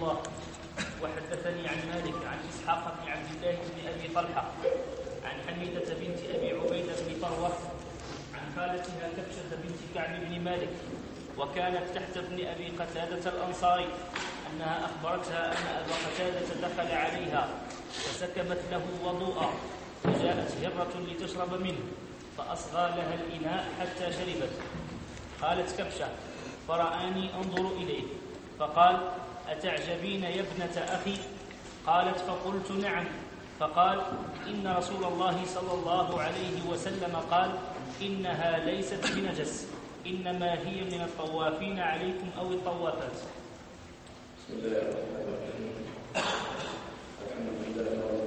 الله. وحدثني عن مالك عن إسحاق بن عبد الله بن أبي طلحة عن حميدة بنت أبي عبيدة بن فروه عن خالتها كبشة بنت كعب بن مالك وكانت تحت ابن أبي قتادة الأنصاري أنها أخبرتها أن أبا قتادة دخل عليها فسكبت له وضوءا فجاءت هرة لتشرب منه فأصغى لها الإناء حتى شربت. قالت كبشة فرآني أنظر إليه فقال أتعجبين يا ابنة أخي؟ قالت فقلت نعم. فقال إن رسول الله صلى الله عليه وسلم قال إنها ليست بنجس إنما هي من الطوافين عليكم أو الطوافات. بسم الله الرحمن الرحيم. الحمد لله رب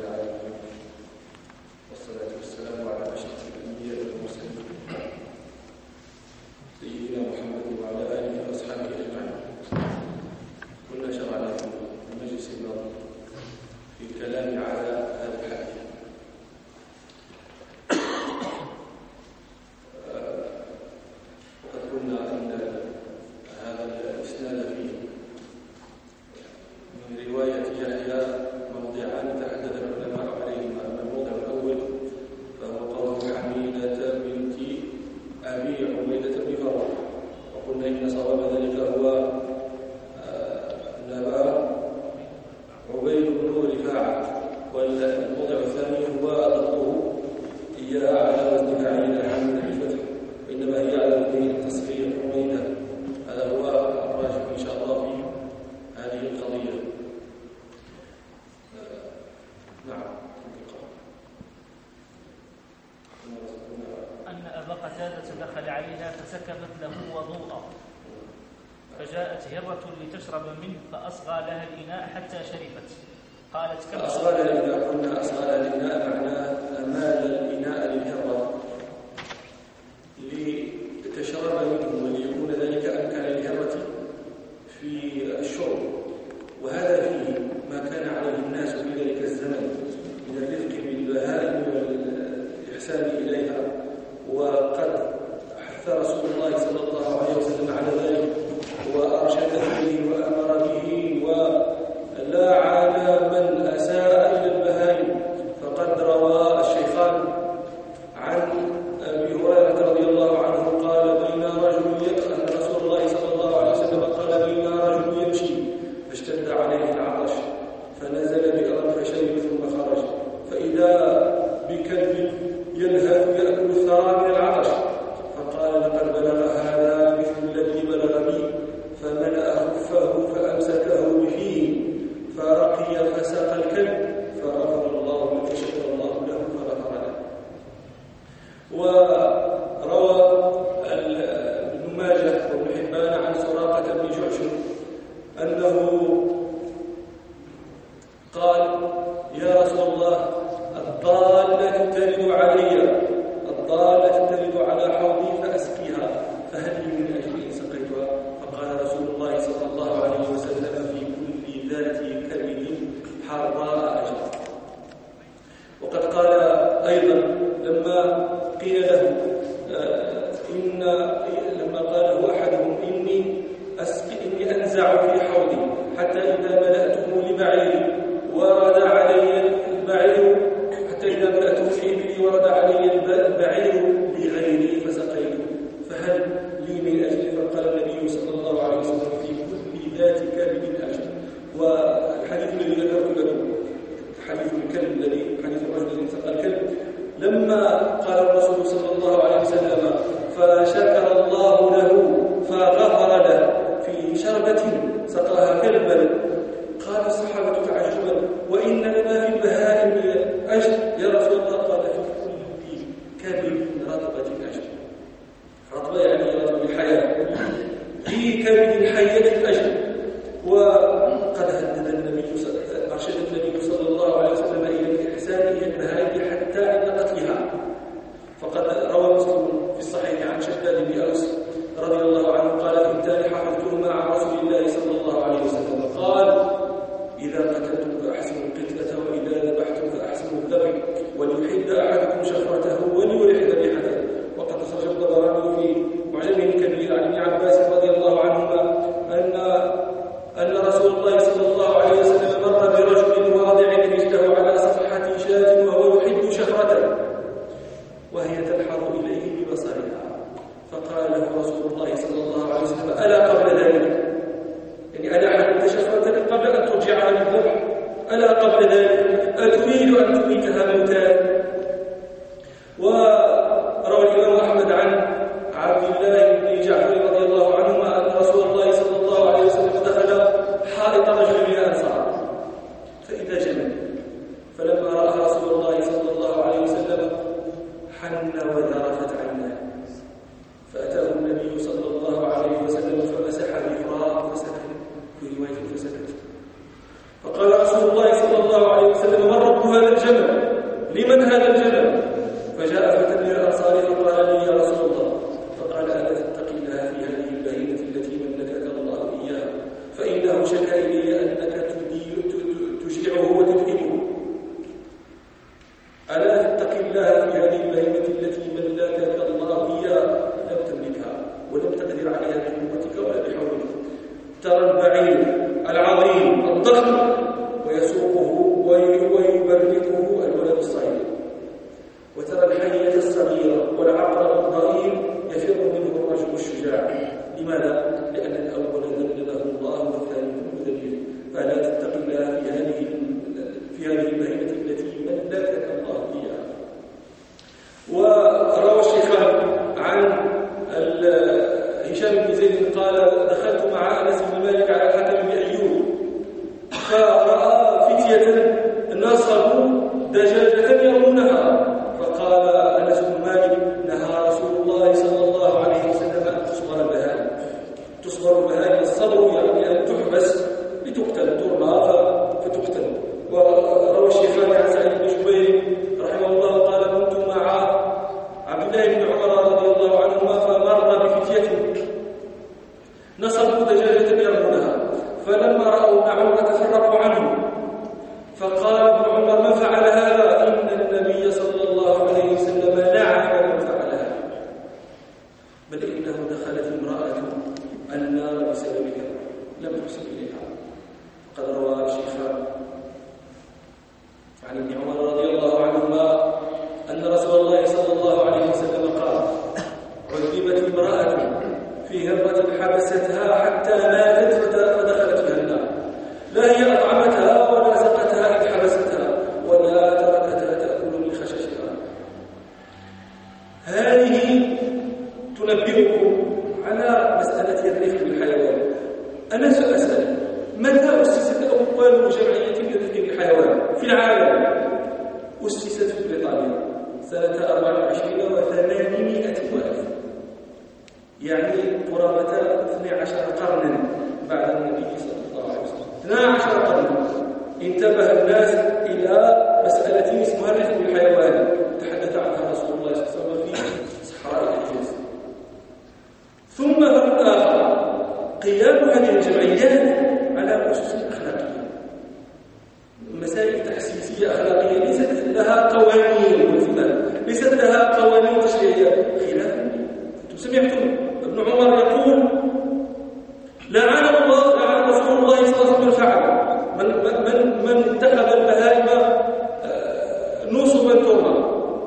في كبد حية الأجل.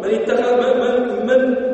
فرآني أنظر إليه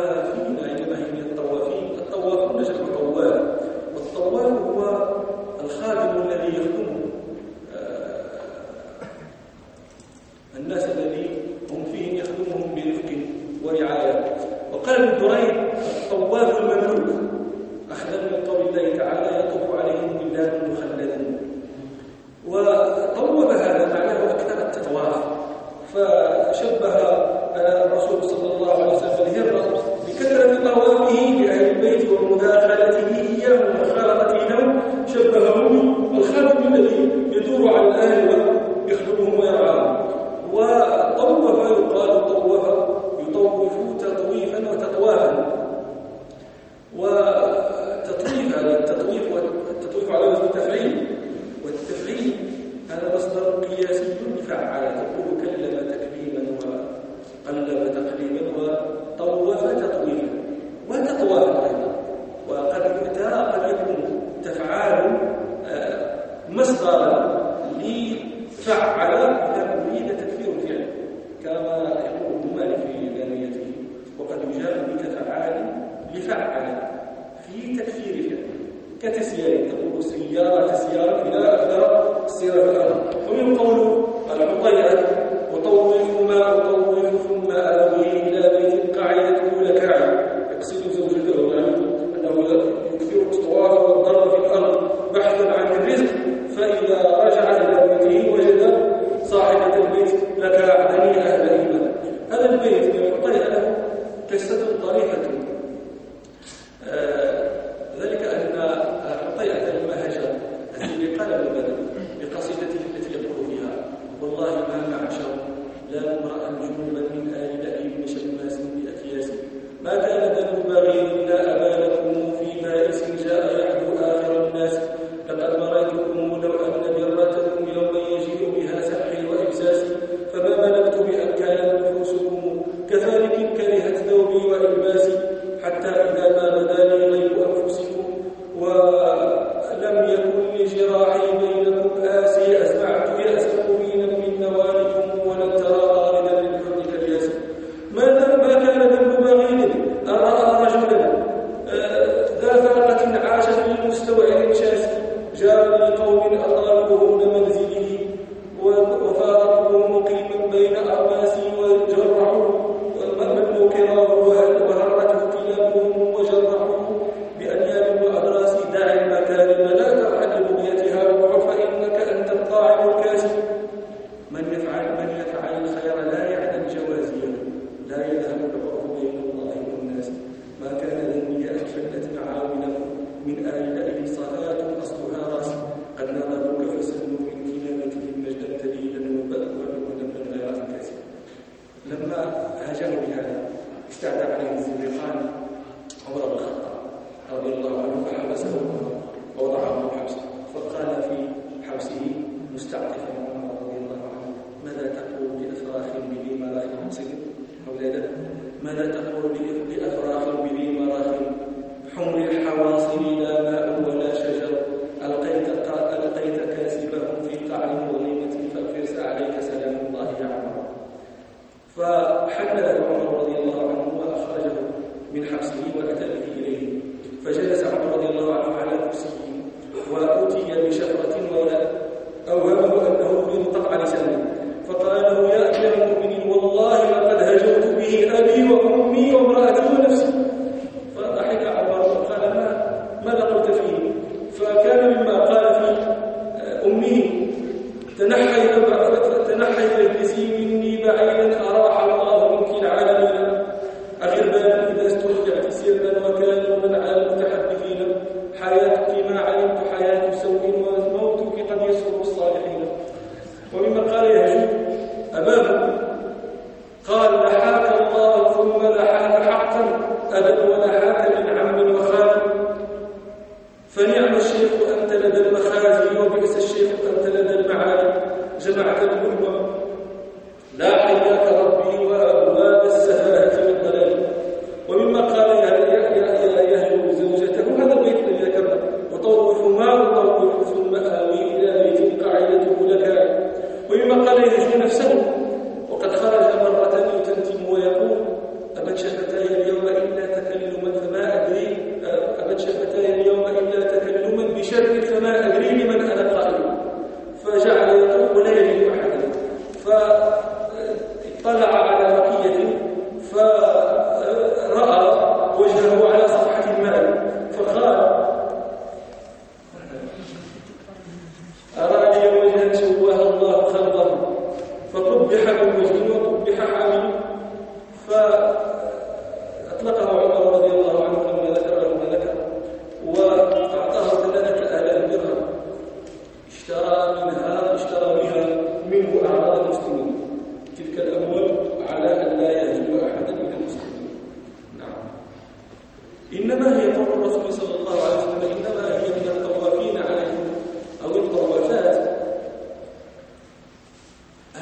الطوافين يعني عندما هي من الطوافين؟ الطوافون جمع الطواف. والطواف هو الخادم الذي يخدمه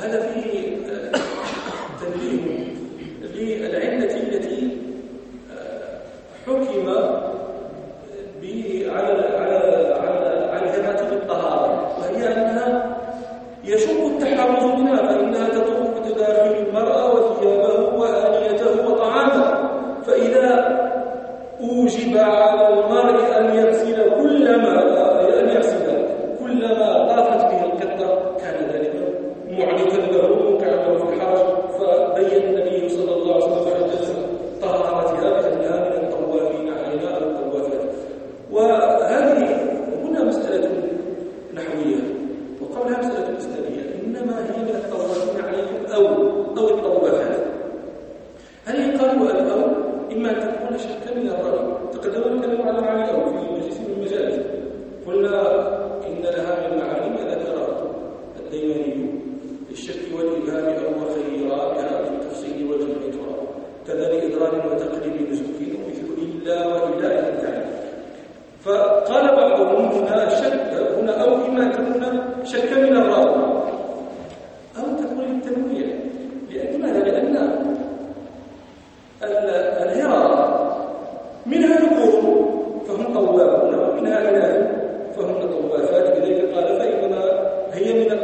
هذا فيه تنبيه للعلم beginning of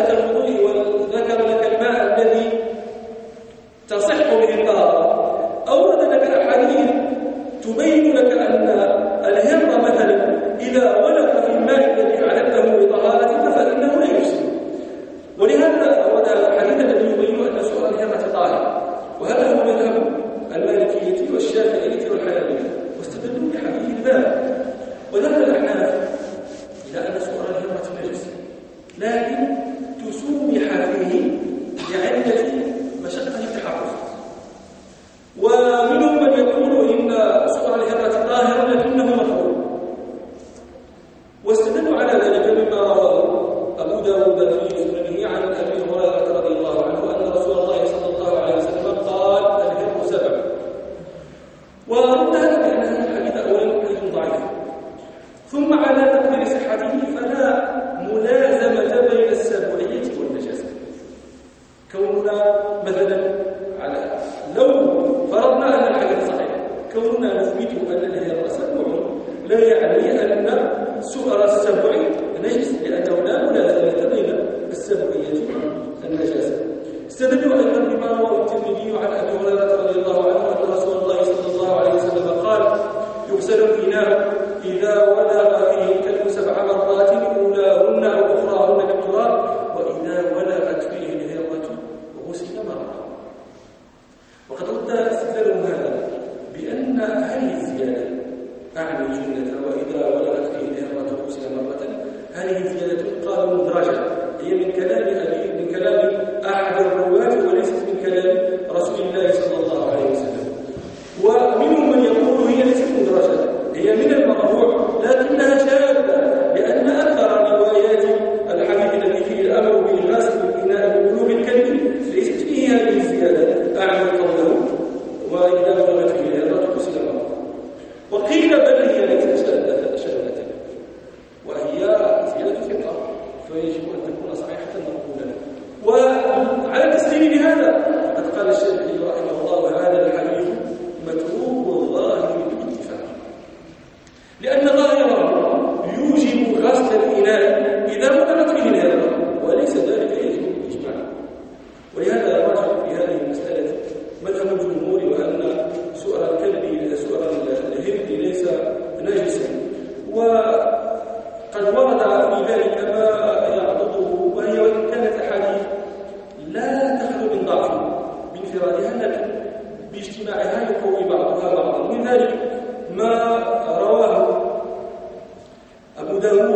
هدى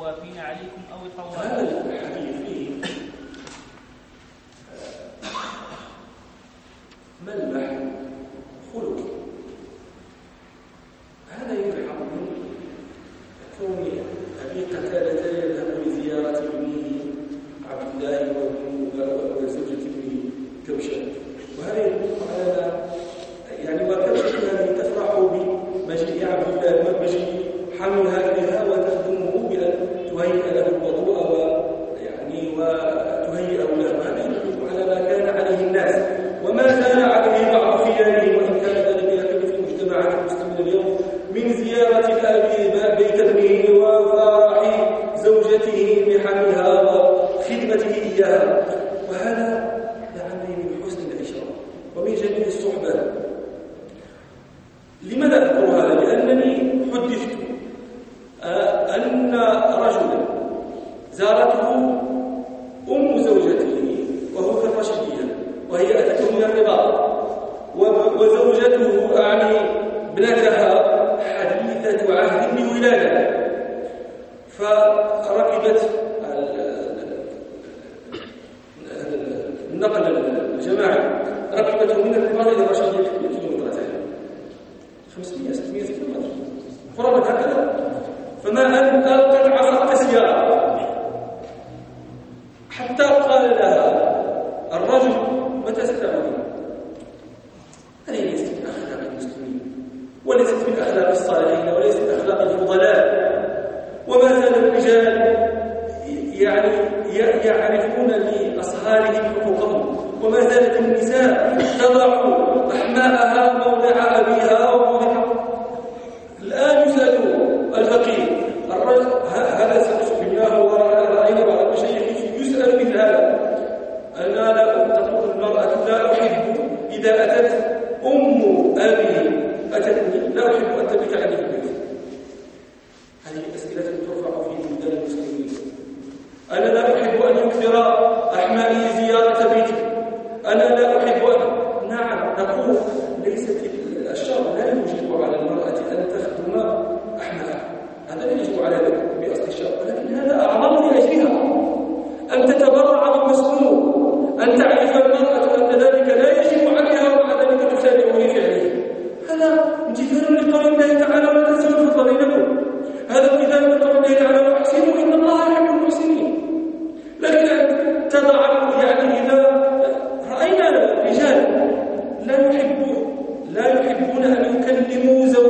وهذه يعني ما كانت هذه تفرح 500 600 كيلومتر قرابة هكذا فما أنت قد عصرت سيارة حتى قال لها لا يحبون أن يكلموا زوجهم.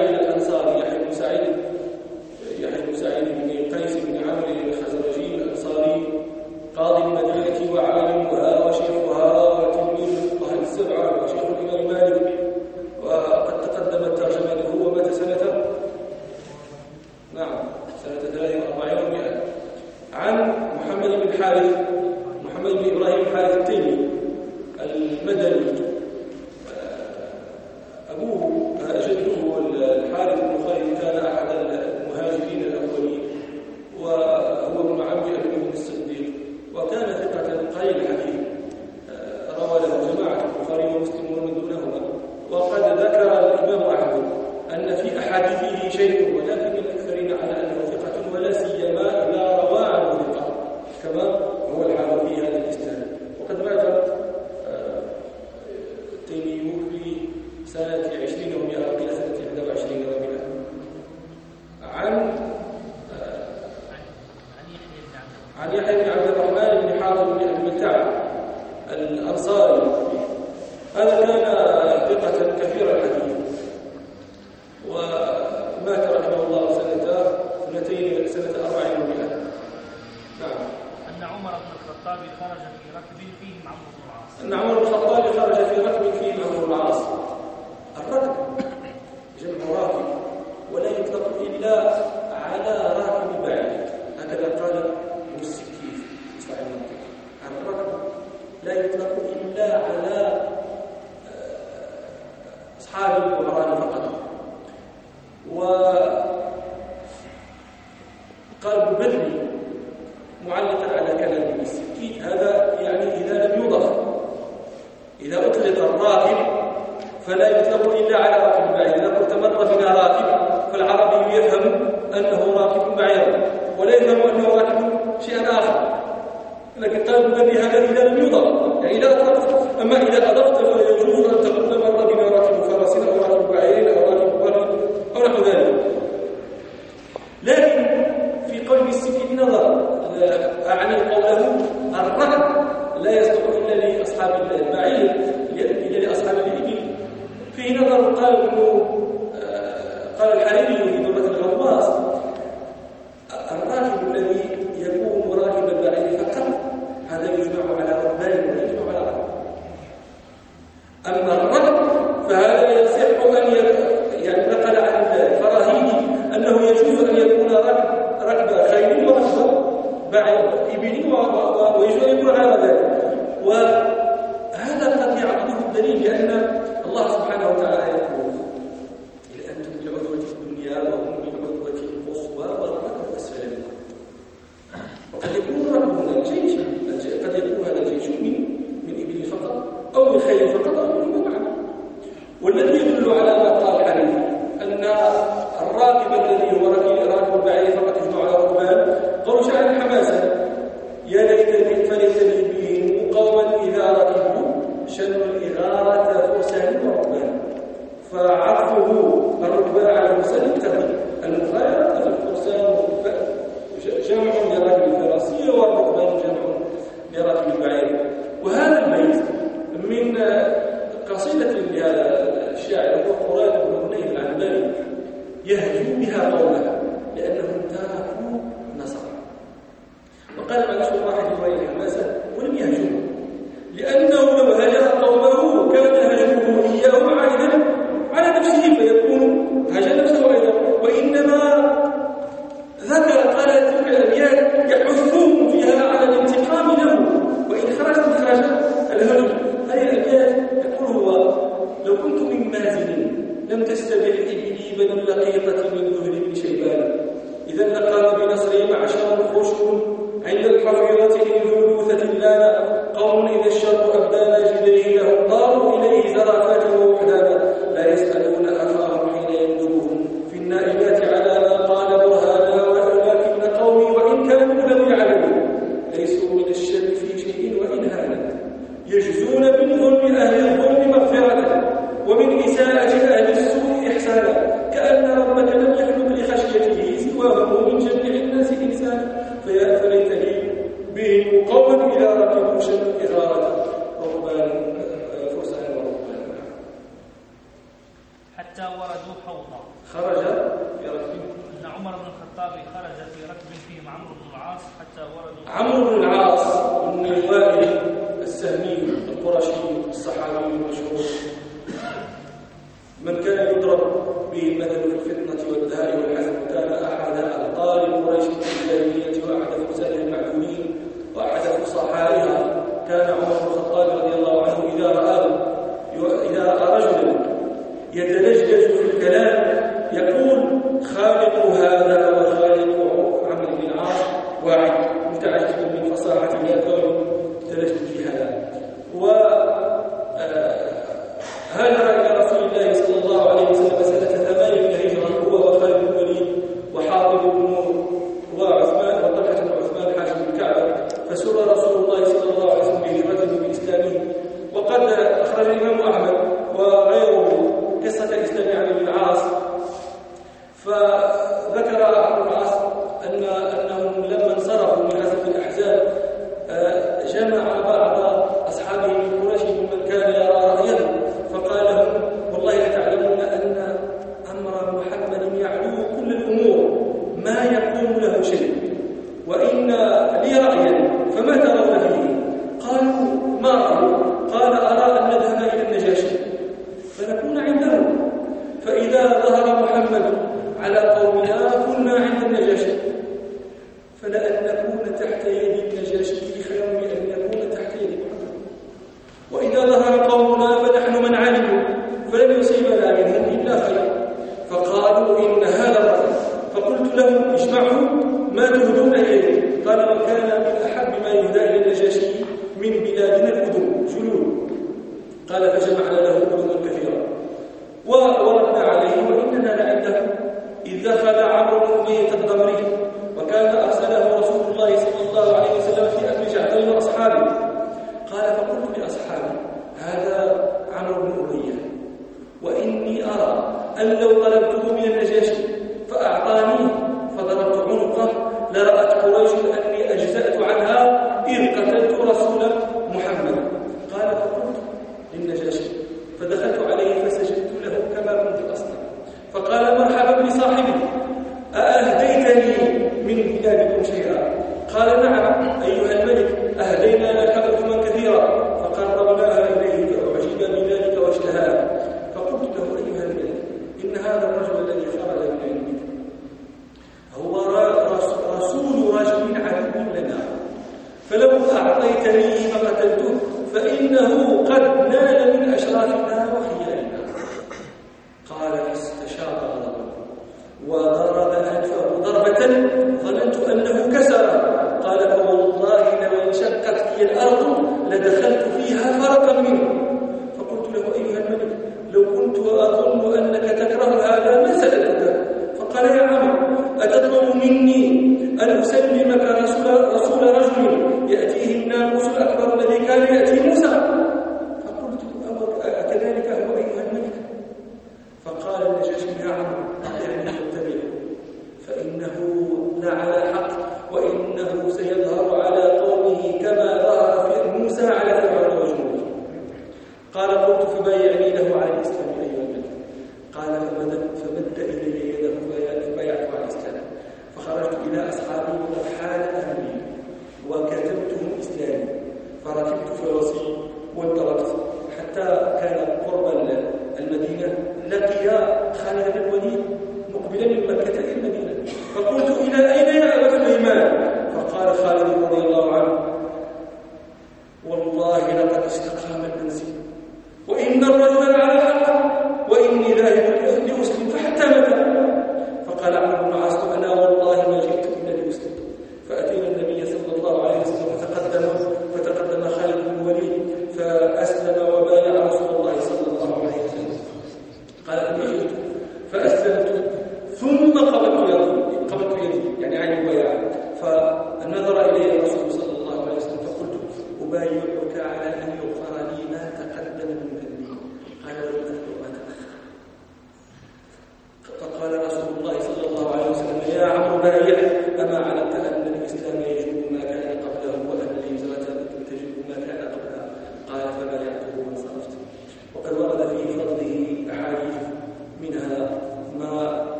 الأنصاري يحيى بن سعيد. الله سبحانه وتعالى أخرج الإمام أحمد وغيره قصة إسلام عمرو بن العاص. فذكر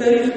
then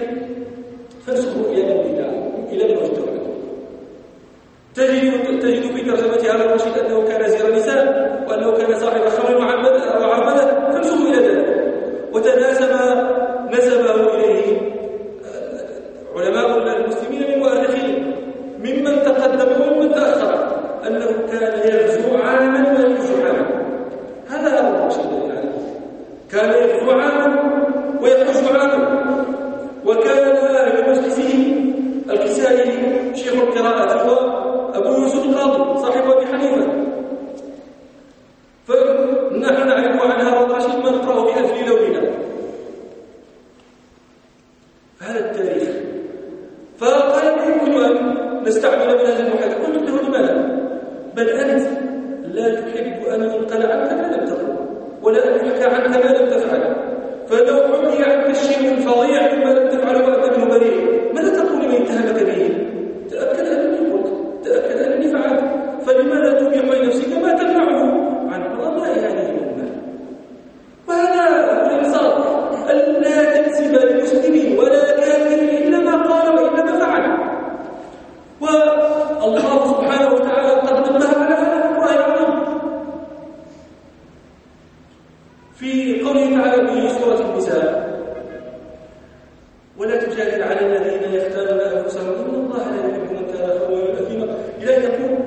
في قوله تعالى في سورة النساء ولا تجادل على الذين يختارون أنفسهم. إن الله لا يحب من كان خويا اثيما إلى أن يقول